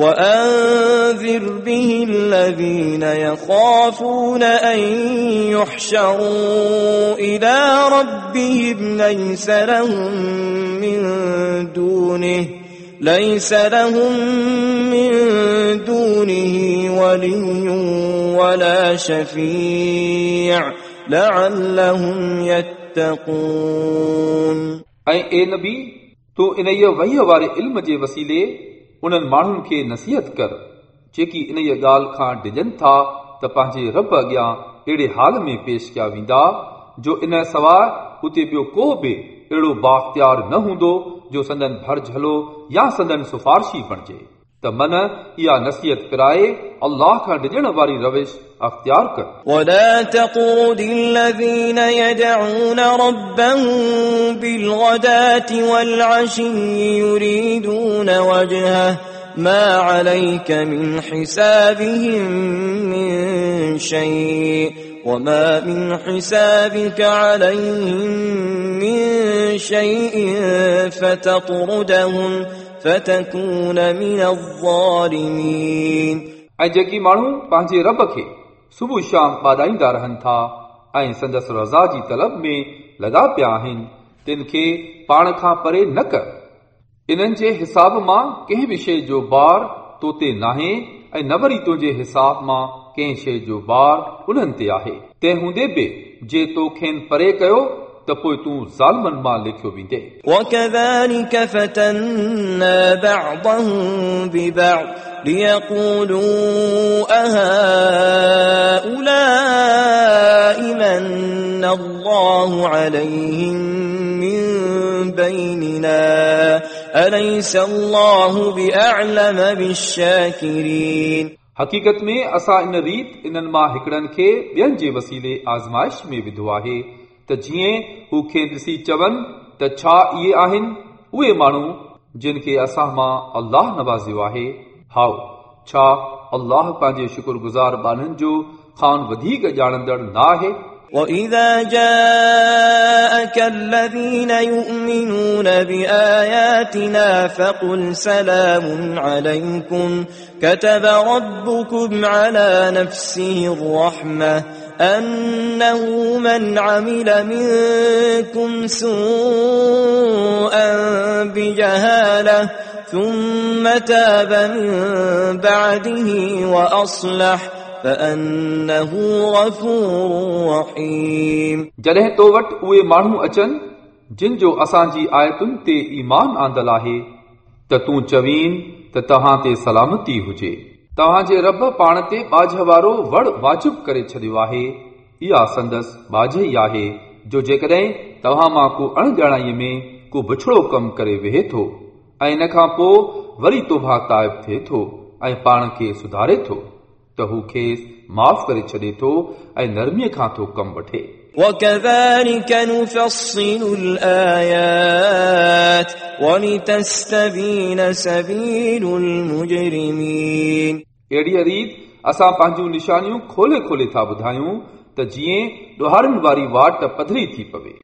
وأنذر به الذين يخافون أن يحشروا إلى ربهم ليس لهم من دونه ليس لهم من دونه ولي ولا شفيع لعلهم يتقون ऐं ए नबी तूं इन वहीअ वारे इल्म जे वसीले उन्हनि माण्हुनि खे नसीहत कर जेकी इन ॻाल्हि खां डिॼनि था त पंहिंजे रब अॻियां अहिड़े हाल में पेश कया वेंदा जो इन सवाइ उते ॿियो को बि अहिड़ो बाख़्तियार न हूंदो जो संदन भर झलो या संदन सिफारशी बणिजे त मन इहा नसीहत पिराए अलाह खां डिॼण वारी रविश अख़्तियार कर ولا تطرد الذين يدعون ربهم بالغداة والعشي يريدون وجهه ما عليك من حسابهم من شيء وما من حسابك عليهم من شيء فتطردهم فتكون من الظالمين ऐं जेकी माण्हू पंहिंजे रब खे सुबुह शाम ॿाॾाईंदा रहनि था ऐं संदसि रज़ा जी तलब में लॻा पिया आहिनि तिन खे पाण खां परे न कर इन्हनि जे हिसाब मां कंहिं बि शइ जो बार तो ते नाहे ऐं न वरी तुंहिंजे हिसाब मां कंहिं शइ जो बार उन्हनि ते आहे तंहिं हूंदे बि जे तो खेनि परे कयो त पोइ तूं ज़ालमनि मां लिखियो वेंदे وكذلك فتنا بعضهم ببعض ليقولوا أهؤلاء من الله عليهم من بيننا أليس الله بأعلم بالشاكرين हक़ीक़त में असां इन रीत इन्हनि मां हिकिड़नि खे ॿियनि जे वसीले आज़माइश में विधो आहे त जीअं हू खे ॾिसी चवनि त छा इहे आहिनि उहे माण्हू जिन खे असां मां अल्लाह नवाज़ियो आहे हाओ छा अल्लाह पंहिंजे शुक्रगुज़ार ॿारनि जो खान वधीक ॼाणंदड़ न आहे وإذا جاءك الذين يؤمنون بآياتنا فقل سلام عليكم كتب ربكم على نفسه الرحمة أنه من عمل منكم سوءا بجهالة ثم تاب من بعده وأصلح فأنه غفور رحيم. جڏهن تو وٽ اهي اچن جن جو اسان جي آيتن تي ایمان آندل آهي ته تون چوين ته توهان تي سلامتي हुजे तव्हांजे रब पाण ते बाझ वारो वड़ वाजिब करे छॾियो आहे इहा संदसि बाझ ई आहे जो जेकॾहिं तव्हां मां को अणॼाणाईअ में को बिछड़ो कमु करे वेहे थो ऐं इन खां पोइ वरी तोभा ताइब थिए थो ऐं पाण खे सुधारे थो त हू खेसि माफ़ करे छॾे थो ऐं नरमीअ खां थो कमु वठे وكذلك نفصل الآيات ولتستبين سبيل المجرمين اهڙيءَ ريت اسان پنهنجون نشانيون کولي کولي ٿا ٻڌايون ته جيئن ڏوهارن واري واٽ پڌري ٿي پوي